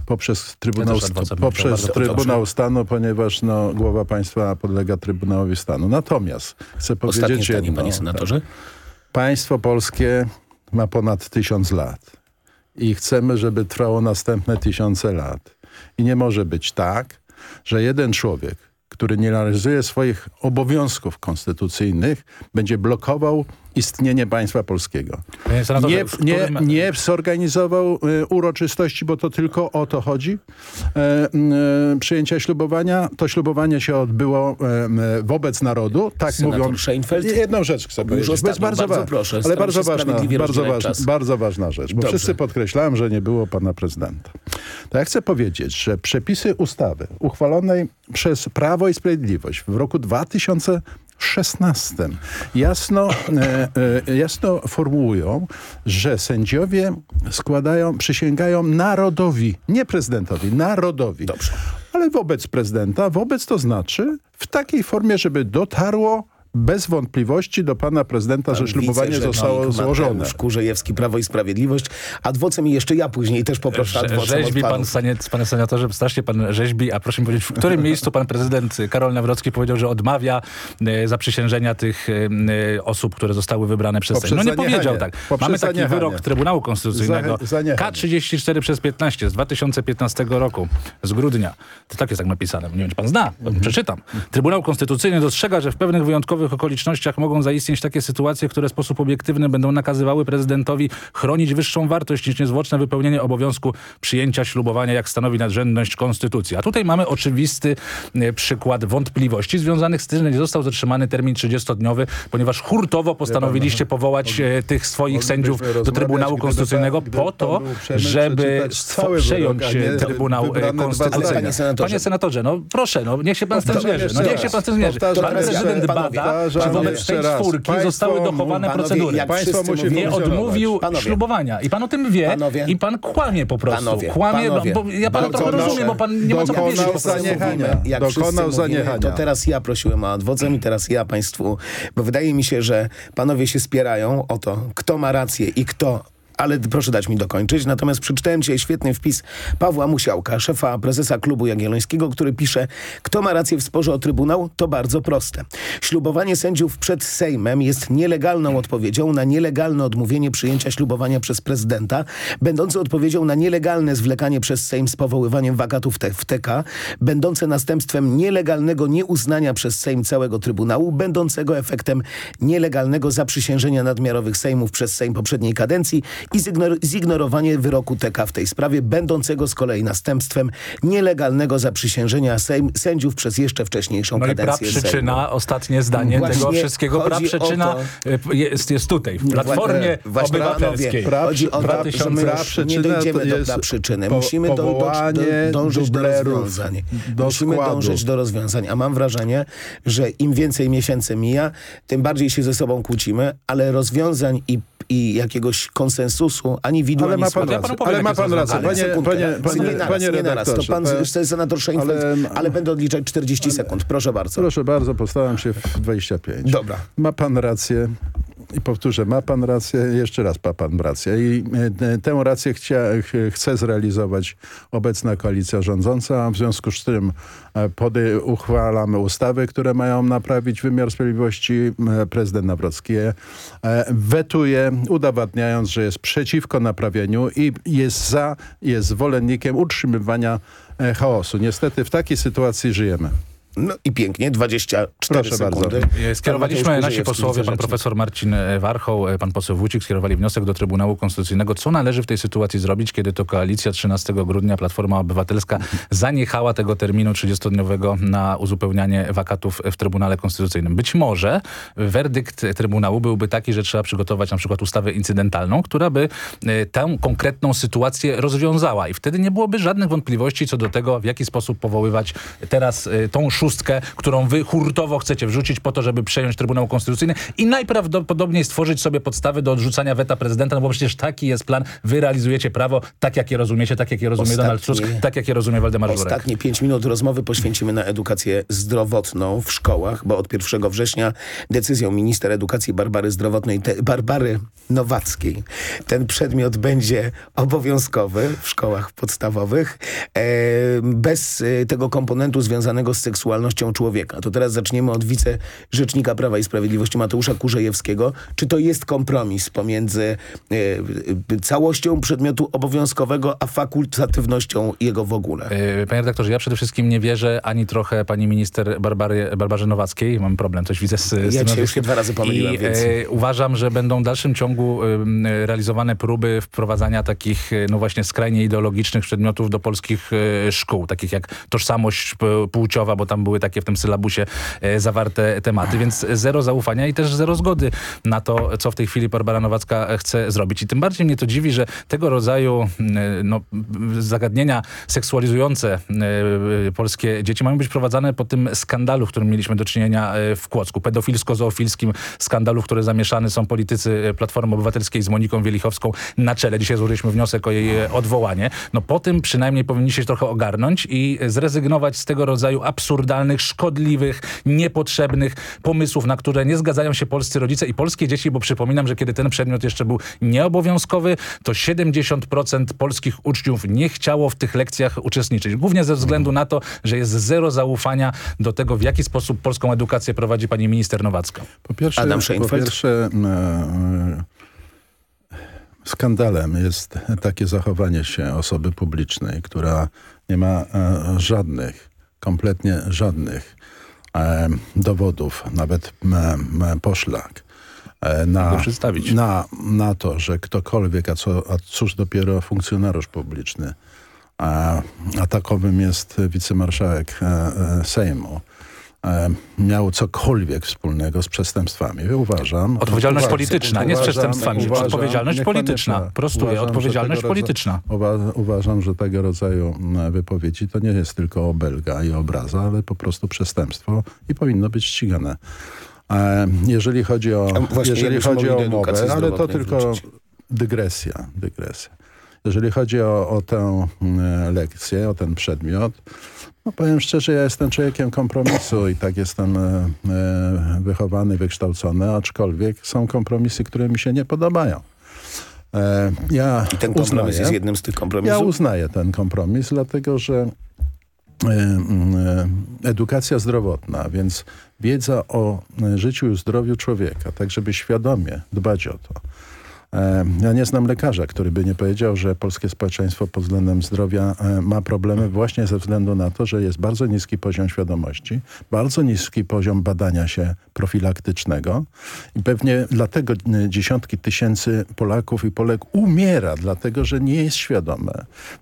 poprzez Trybunał, ja poprzez trybunał Stanu, ponieważ no, głowa państwa podlega Trybunałowi Stanu. Natomiast chcę powiedzieć Ostatnie jedno. panie senatorze. Państwo polskie ma ponad tysiąc lat i chcemy, żeby trwało następne tysiące lat. I nie może być tak, że jeden człowiek, który nie realizuje swoich obowiązków konstytucyjnych, będzie blokował istnienie państwa polskiego. Nie, nie, nie zorganizował y, uroczystości, bo to tylko o to chodzi. E, y, przyjęcia ślubowania. To ślubowanie się odbyło e, wobec narodu. Tak Senator mówią. Scheinfeld? Jedną rzecz chcę powiedzieć. Już ostatnią, bardzo, bardzo proszę. Ale bardzo ważna, bardzo, ważna, bardzo ważna rzecz. Bo Dobrze. wszyscy podkreślałem, że nie było pana prezydenta. To ja chcę powiedzieć, że przepisy ustawy uchwalonej przez Prawo i Sprawiedliwość w roku 2000 16 jasno, e, e, jasno formułują, że sędziowie składają, przysięgają narodowi, nie prezydentowi, narodowi. Dobrze. Ale wobec prezydenta, wobec to znaczy w takiej formie, żeby dotarło bez wątpliwości do pana prezydenta, że ślubowanie zostało złożone. Kurzejewski, Prawo i Sprawiedliwość. Adwocem i jeszcze ja później też poproszę adwocem Rzeźbi pan, saniec, panie senatorze, strasznie pan rzeźbi, a proszę mi powiedzieć, w którym miejscu pan prezydent Karol Nawrocki powiedział, że odmawia e, zaprzysiężenia tych e, osób, które zostały wybrane przez Sejm. No nie powiedział tak. Poprzez Mamy taki zaniechanie. wyrok Trybunału Konstytucyjnego Zaniechanie. K34 przez 15 z 2015 roku, z grudnia. To tak jest tak napisane. Nie wiem, czy pan zna. Mhm. Przeczytam. Trybunał Konstytucyjny dostrzega, że w pewnych wyjątkowych okolicznościach mogą zaistnieć takie sytuacje, które w sposób obiektywny będą nakazywały prezydentowi chronić wyższą wartość niż niezwłoczne wypełnienie obowiązku przyjęcia ślubowania, jak stanowi nadrzędność konstytucji. A tutaj mamy oczywisty e, przykład wątpliwości związanych z tym, że nie został zatrzymany termin 30-dniowy, ponieważ hurtowo postanowiliście powołać e, tych swoich sędziów do Trybunału Konstytucyjnego po to, żeby przejąć e, Trybunał Konstytucyjny. Panie senatorze, Panie senatorze, no proszę, no niech się pan z tym zmierzy. No niech się pan z tym zmierzy. Pan prezydent bada, czy wobec tej czwórki zostały dochowane panowie, procedury. jak wszyscy musi nie odmówił Panowie. ślubowania. I pan o tym wie Panowie. i pan kłamie po prostu. Panowie, kłamie, bo ja pana trochę rozumiem, bo pan nie ma co powiedzieć. zaniechania. Jak Dokonał zaniechania. To teraz ja prosiłem o adwocem i teraz ja państwu, bo wydaje mi się, że panowie się spierają o to, kto ma rację i kto ale proszę dać mi dokończyć. Natomiast przeczytałem dzisiaj świetny wpis Pawła Musiałka, szefa prezesa klubu Jagiellońskiego, który pisze, kto ma rację w sporze o Trybunał, to bardzo proste. Ślubowanie sędziów przed Sejmem jest nielegalną odpowiedzią na nielegalne odmówienie przyjęcia ślubowania przez prezydenta, będące odpowiedzią na nielegalne zwlekanie przez Sejm z powoływaniem wakatów w TK, będące następstwem nielegalnego nieuznania przez Sejm całego Trybunału, będącego efektem nielegalnego zaprzysiężenia nadmiarowych Sejmów przez Sejm poprzedniej kadencji i zignor zignorowanie wyroku TK w tej sprawie, będącego z kolei następstwem nielegalnego zaprzysiężenia Sejm sędziów przez jeszcze wcześniejszą No i kadencję praprzyczyna, Sejmu. ostatnie zdanie Właśnie tego wszystkiego. Praprzyczyna o e, jest, jest tutaj, w Platformie Właśnie, Obywatelskiej. panowie, chodzi o to, że my 2000 już nie dojdziemy do praprzyczyny. Musimy do, do, dążyć do rozwiązań. do Musimy składu. dążyć do rozwiązań. A mam wrażenie, że im więcej miesięcy mija, tym bardziej się ze sobą kłócimy, ale rozwiązań i, i jakiegoś konsensusu ani widła, Ale ma pan rację. Ale ma pan rację. Ale Panie, sekundkę. panie, Nie panie, naraz, panie nie naraz. To pan jest senator Szejnfeld, ale, ale- będę odliczać 40 sekund. Proszę bardzo. Proszę bardzo, postaram się w 25. Dobra. Ma pan rację. i powtórzę, ma pan rację, jeszcze raz ma pan rację i e, tę rację chcia, chce zrealizować obecna koalicja rządząca, w związku z tym e, pody, uchwalamy ustawy, które mają naprawić wymiar sprawiedliwości. E, prezydent Nawrocki je wetuje, udowadniając, że jest przeciwko naprawieniu i jest za, jest zwolennikiem utrzymywania chaosu. Niestety w takiej sytuacji żyjemy. No i pięknie, 24 Proszę sekundy. Bardzo. Skierowaliśmy, nasi posłowie, pan profesor Marcin Warchoł, pan poseł Wójcik skierowali wniosek do Trybunału Konstytucyjnego. Co należy w tej sytuacji zrobić, kiedy to koalicja 13 grudnia, Platforma Obywatelska zaniechała tego terminu 30-dniowego na uzupełnianie wakatów w Trybunale Konstytucyjnym. Być może werdykt Trybunału byłby taki, że trzeba przygotować na przykład ustawę incydentalną, która by e, tę konkretną sytuację rozwiązała i wtedy nie byłoby żadnych wątpliwości co do tego, w jaki sposób powoływać teraz e, tą szóstkę, którą wy hurtowo chcecie wrzucić po to, żeby przejąć Trybunał Konstytucyjny i najprawdopodobniej stworzyć sobie podstawy do odrzucania weta prezydenta, no bo przecież taki jest plan. Wy realizujecie prawo tak, jak je rozumiecie, tak, jak je rozumie Ostatnie, Donald Tusk, tak, jak je rozumie Waldemar Żurek. Ostatnie pięć minut rozmowy poświęcimy na edukację zdrowotną w szkołach, bo od 1 września decyzją minister edukacji Barbary Zdrowotnej, te, Barbary Nowackiej, ten przedmiot będzie obowiązkowy w szkołach podstawowych, e, bez e, tego komponentu związanego z seksualnością seksualnością człowieka. To teraz zaczniemy od wicerzecznika Prawa i Sprawiedliwości Mateusza Kurzejewskiego. Czy to jest kompromis pomiędzy e, całością przedmiotu obowiązkowego, a fakultatywnością jego w ogóle? E, panie redaktorze, ja przede wszystkim nie wierzę ani trochę pani minister Barbary, Barbarze Nowackiej. Mam problem, coś widzę z, z Ja cię już dwa razy pomyliłem, I, więc... E, uważam, że będą w dalszym ciągu e, realizowane próby wprowadzania takich, e, no właśnie, skrajnie ideologicznych przedmiotów do polskich e, szkół, takich jak tożsamość płciowa, bo tam były takie w tym sylabusie e, zawarte tematy, więc zero zaufania i też zero zgody na to, co w tej chwili Barbara Nowacka chce zrobić. I tym bardziej mnie to dziwi, że tego rodzaju no, zagadnienia seksualizujące e, polskie dzieci mają być prowadzone po tym skandalu, w którym mieliśmy do czynienia e, w Kłodzku. Pedofilsko-zoofilskim skandalu, w który zamieszany są politycy Platformy Obywatelskiej z Moniką Wielichowską na czele. Dzisiaj złożyliśmy wniosek o jej odwołanie. No po tym przynajmniej powinniście się trochę ogarnąć i zrezygnować z tego rodzaju absurdalnych absurdalnych, szkodliwych, niepotrzebnych pomysłów, na które nie zgadzają się polscy rodzice i polskie dzieci, bo przypominam, że kiedy ten przedmiot jeszcze był nieobowiązkowy, to 70% polskich uczniów nie chciało w tych lekcjach uczestniczyć. Głównie ze względu na to, że jest zero zaufania do tego, w jaki sposób polską edukację prowadzi pani minister Nowacka. Po pierwsze, Adam po pierwsze e, e, skandalem jest takie zachowanie się osoby publicznej, która nie ma e, żadnych kompletnie żadnych e, dowodów, nawet e, poszlak e, na, na, na to, że ktokolwiek, a, co, a cóż dopiero funkcjonariusz publiczny, a, a takowym jest wicemarszałek e, e, Sejmu, E, miał cokolwiek wspólnego z przestępstwami. Uważam... Odpowiedzialność uważam, polityczna, nie z przestępstwami. Uważam, odpowiedzialność polityczna. Prostuję, uważam, odpowiedzialność polityczna. Rodzaju, uważam, że tego rodzaju wypowiedzi to nie jest tylko obelga i obraza, ale po prostu przestępstwo i powinno być ścigane. E, jeżeli chodzi o, właśnie, jeżeli chodzi o mowę, ale to tylko wrócić. dygresja, dygresja. Jeżeli chodzi o, o tę lekcję, o ten przedmiot, no powiem szczerze, ja jestem człowiekiem kompromisu i tak jestem e, e, wychowany, wykształcony, aczkolwiek są kompromisy, które mi się nie podobają. E, ja I ten kompromis uznaję, jest jednym z tych kompromisów? Ja uznaję ten kompromis, dlatego że e, e, edukacja zdrowotna, więc wiedza o życiu i zdrowiu człowieka, tak żeby świadomie dbać o to, ja nie znam lekarza, który by nie powiedział, że polskie społeczeństwo pod względem zdrowia e, ma problemy właśnie ze względu na to, że jest bardzo niski poziom świadomości, bardzo niski poziom badania się profilaktycznego i pewnie dlatego e, dziesiątki tysięcy Polaków i Polek umiera, dlatego że nie jest świadome.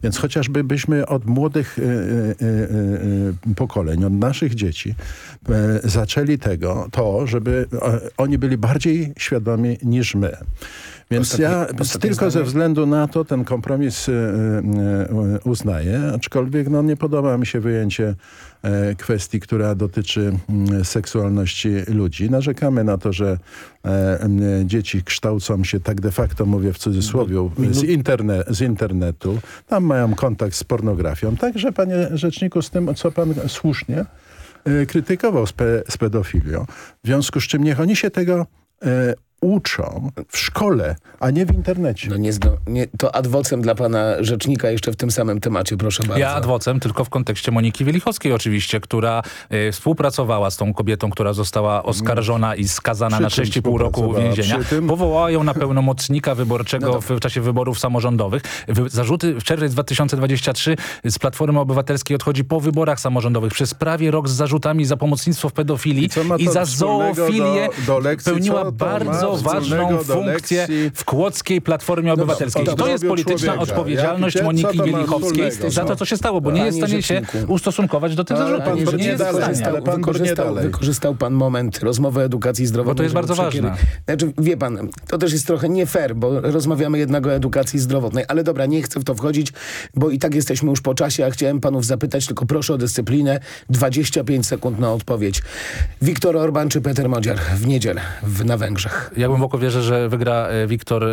Więc chociażby byśmy od młodych pokoleń, od naszych dzieci zaczęli tego, to, żeby oni byli bardziej świadomi niż my. Więc ja tylko zdanie. ze względu na to ten kompromis y, y, y, uznaję, aczkolwiek no, nie podoba mi się wyjęcie e, kwestii, która dotyczy mm, seksualności ludzi. Narzekamy na to, że e, dzieci kształcą się tak de facto, mówię w cudzysłowie, z, interne, z internetu. Tam mają kontakt z pornografią. Także panie rzeczniku, z tym, co pan słusznie e, krytykował z, pe, z pedofilią. W związku z czym niech oni się tego uczą w szkole, a nie w internecie. No nie, nie, to adwocem dla pana rzecznika jeszcze w tym samym temacie, proszę bardzo. Ja adwocem tylko w kontekście Moniki Wielichowskiej oczywiście, która y, współpracowała z tą kobietą, która została oskarżona i skazana Przy na 6,5 roku więzienia. Powołała ją na pełnomocnika wyborczego no w, w czasie wyborów samorządowych. Wy, zarzuty w czerwcu 2023 z Platformy Obywatelskiej odchodzi po wyborach samorządowych. Przez prawie rok z zarzutami za pomocnictwo w pedofilii i, i za zoofilię do, do pełniła bardzo ważną funkcję w Kłodzkiej Platformie Obywatelskiej. To jest polityczna człowieka. odpowiedzialność ja, Moniki Wielichowskiej za to, co się stało, bo nie jest w stanie się ustosunkować do tych zarzutów. Pan nie jest dalej, ale pan wykorzystał, wykorzystał pan moment rozmowy o edukacji zdrowotnej. Bo to jest bardzo ważne. Znaczy, wie pan, to też jest trochę nie fair, bo rozmawiamy jednak o edukacji zdrowotnej, ale dobra, nie chcę w to wchodzić, bo i tak jesteśmy już po czasie, a chciałem panów zapytać, tylko proszę o dyscyplinę. 25 sekund na odpowiedź. Wiktor Orban czy Peter Modziar w niedzielę w, na Węgrzech? Ja głęboko wierzę, że wygra e, Wiktor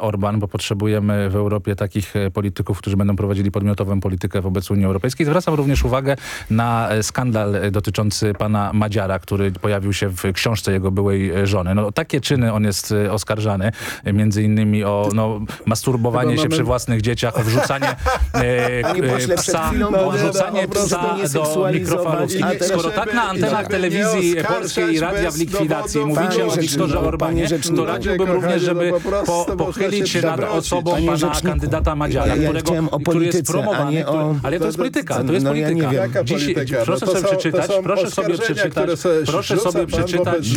Orban, bo potrzebujemy w Europie takich e, polityków, którzy będą prowadzili podmiotową politykę wobec Unii Europejskiej. Zwracam również uwagę na e, skandal dotyczący pana Madziara, który pojawił się w książce jego byłej żony. No, takie czyny on jest oskarżany, między innymi o no, masturbowanie się przy własnych dzieciach, o wrzucanie e, psa, o wrzucanie psa do mikrofalówki. Skoro tak na antenach telewizji polskiej i radia w likwidacji mówicie o Wiktorze Orbanie, to radziłbym również, żeby po, pochylić się nad osobą pana kandydata Madziara, którego, który jest promowany. Ale to jest polityka, to jest no polityka. Dziś, proszę sobie przeczytać, proszę sobie przeczytać, proszę sobie przeczytać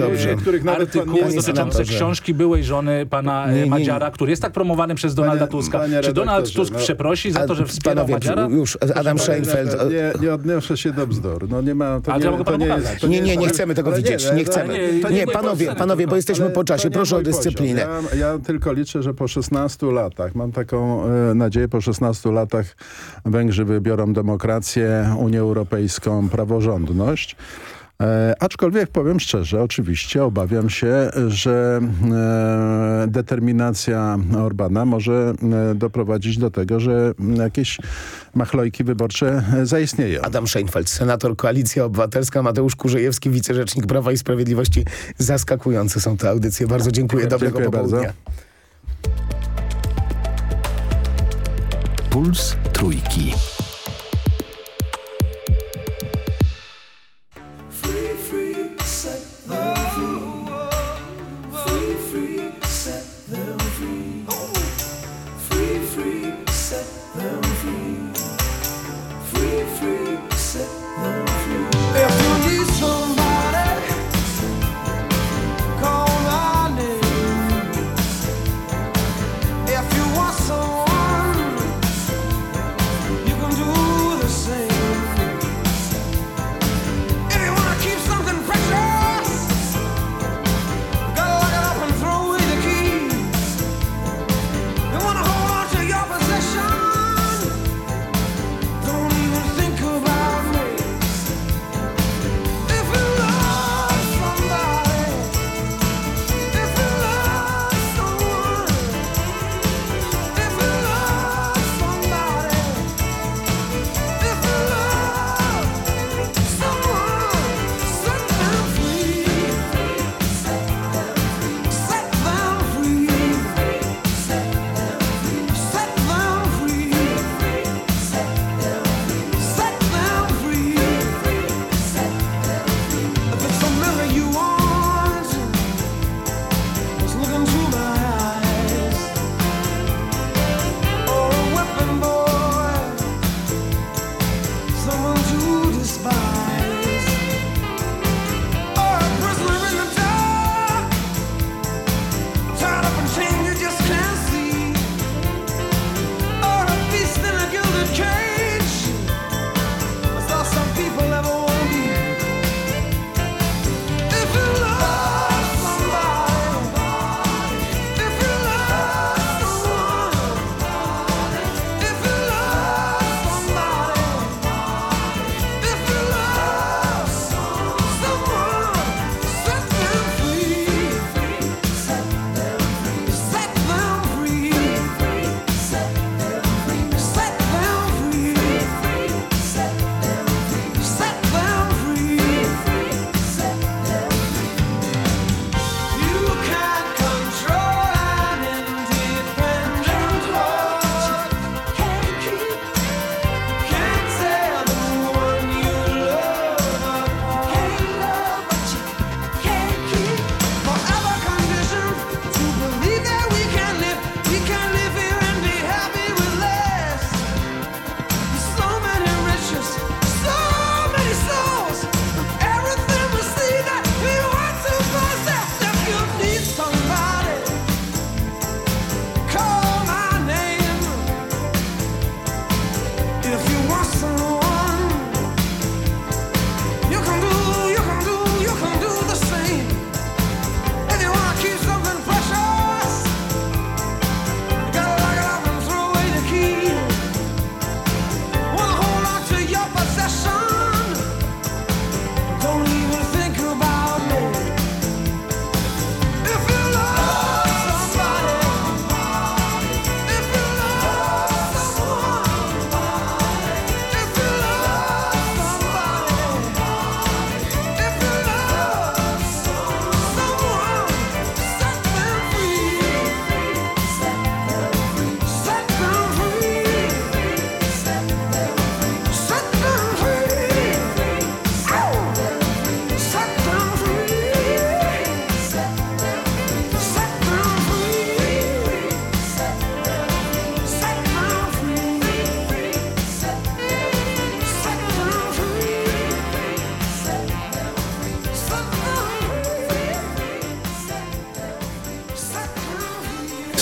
artykuły dotyczące książki byłej żony pana Madziara, który jest tak promowany przez Donalda Tuska. Czy Donald Tusk przeprosi za to, że wspierał Madziara? Już, Adam Scheinfeld. Nie, nie odniosę się do bzdur. No nie ma... To nie, to nie, jest, nie, nie, nie chcemy tego widzieć. Nie chcemy. Nie, panowie, panowie, bo jesteśmy po czasie. Proszę o dyscyplinę. Ja, ja tylko liczę, że po 16 latach, mam taką e, nadzieję, po 16 latach Węgrzy wybiorą demokrację, Unię Europejską, praworządność. E, aczkolwiek powiem szczerze, oczywiście obawiam się, że e, determinacja Orbana może e, doprowadzić do tego, że jakieś machlojki wyborcze zaistnieją. Adam Scheinfeld, senator Koalicja Obywatelska, Mateusz Kurzejewski, wicerzecznik Prawa i Sprawiedliwości. Zaskakujące są te audycje. Bardzo dziękuję. Dobrego dziękuję popołudnia. Bardzo. Puls Trójki.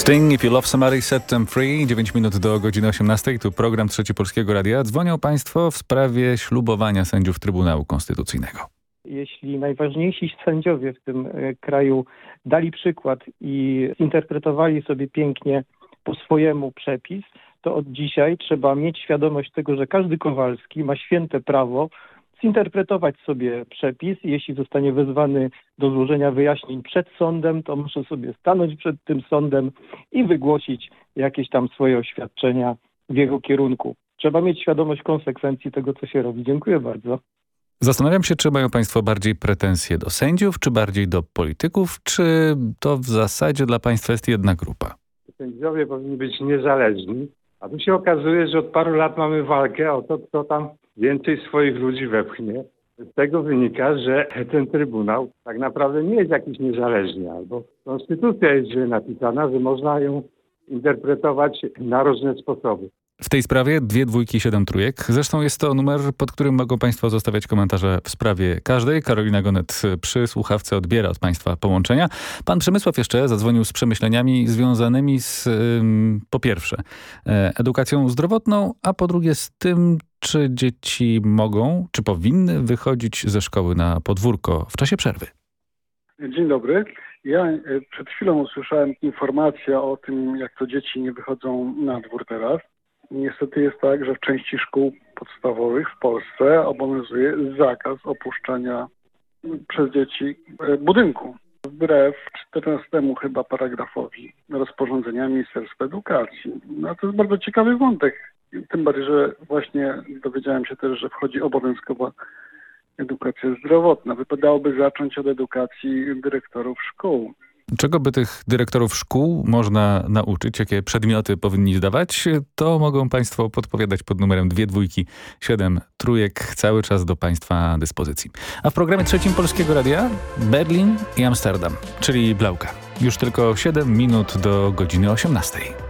Sting, If You Love Somebody, Set Them Free. 9 minut do godziny 18. Tu program Trzeci Polskiego Radia. Dzwonią Państwo w sprawie ślubowania sędziów Trybunału Konstytucyjnego. Jeśli najważniejsi sędziowie w tym e, kraju dali przykład i zinterpretowali sobie pięknie po swojemu przepis, to od dzisiaj trzeba mieć świadomość tego, że każdy Kowalski ma święte prawo zinterpretować sobie przepis. Jeśli zostanie wezwany do złożenia wyjaśnień przed sądem, to muszę sobie stanąć przed tym sądem i wygłosić jakieś tam swoje oświadczenia w jego kierunku. Trzeba mieć świadomość konsekwencji tego, co się robi. Dziękuję bardzo. Zastanawiam się, czy mają Państwo bardziej pretensje do sędziów, czy bardziej do polityków, czy to w zasadzie dla Państwa jest jedna grupa? Sędziowie powinni być niezależni, a tu się okazuje, że od paru lat mamy walkę o to, kto tam więcej swoich ludzi wepchnie. Z tego wynika, że ten Trybunał tak naprawdę nie jest jakiś niezależny, albo konstytucja jest źle napisana, że można ją interpretować na różne sposoby. W tej sprawie dwie dwójki, siedem trójek. Zresztą jest to numer, pod którym mogą Państwo zostawiać komentarze w sprawie każdej. Karolina Gonet przy słuchawce odbiera od Państwa połączenia. Pan Przemysław jeszcze zadzwonił z przemyśleniami związanymi z, po pierwsze, e, edukacją zdrowotną, a po drugie z tym, czy dzieci mogą, czy powinny wychodzić ze szkoły na podwórko w czasie przerwy. Dzień dobry. Ja e, przed chwilą usłyszałem informację o tym, jak to dzieci nie wychodzą na dwór teraz. Niestety jest tak, że w części szkół podstawowych w Polsce obowiązuje zakaz opuszczania przez dzieci e, budynku. Wbrew 14 chyba paragrafowi rozporządzenia Ministerstwa Edukacji. No to jest bardzo ciekawy wątek. Tym bardziej, że właśnie dowiedziałem się też, że wchodzi obowiązkowa edukacja zdrowotna. Wypadałoby zacząć od edukacji dyrektorów szkół. Czego by tych dyrektorów szkół można nauczyć, jakie przedmioty powinni zdawać, to mogą Państwo podpowiadać pod numerem 2 dwójki 7 trójek cały czas do Państwa dyspozycji. A w programie trzecim Polskiego Radia Berlin i Amsterdam, czyli Blauka. Już tylko 7 minut do godziny 18.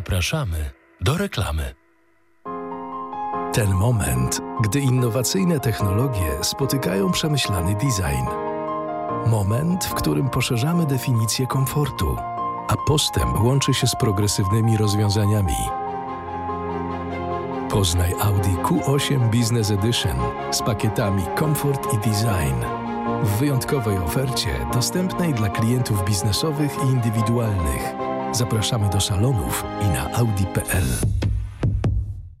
Zapraszamy do reklamy. Ten moment, gdy innowacyjne technologie spotykają przemyślany design. Moment, w którym poszerzamy definicję komfortu, a postęp łączy się z progresywnymi rozwiązaniami. Poznaj Audi Q8 Business Edition z pakietami Comfort i Design. W wyjątkowej ofercie dostępnej dla klientów biznesowych i indywidualnych. Zapraszamy do salonów i na audi.pl.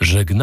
Żegna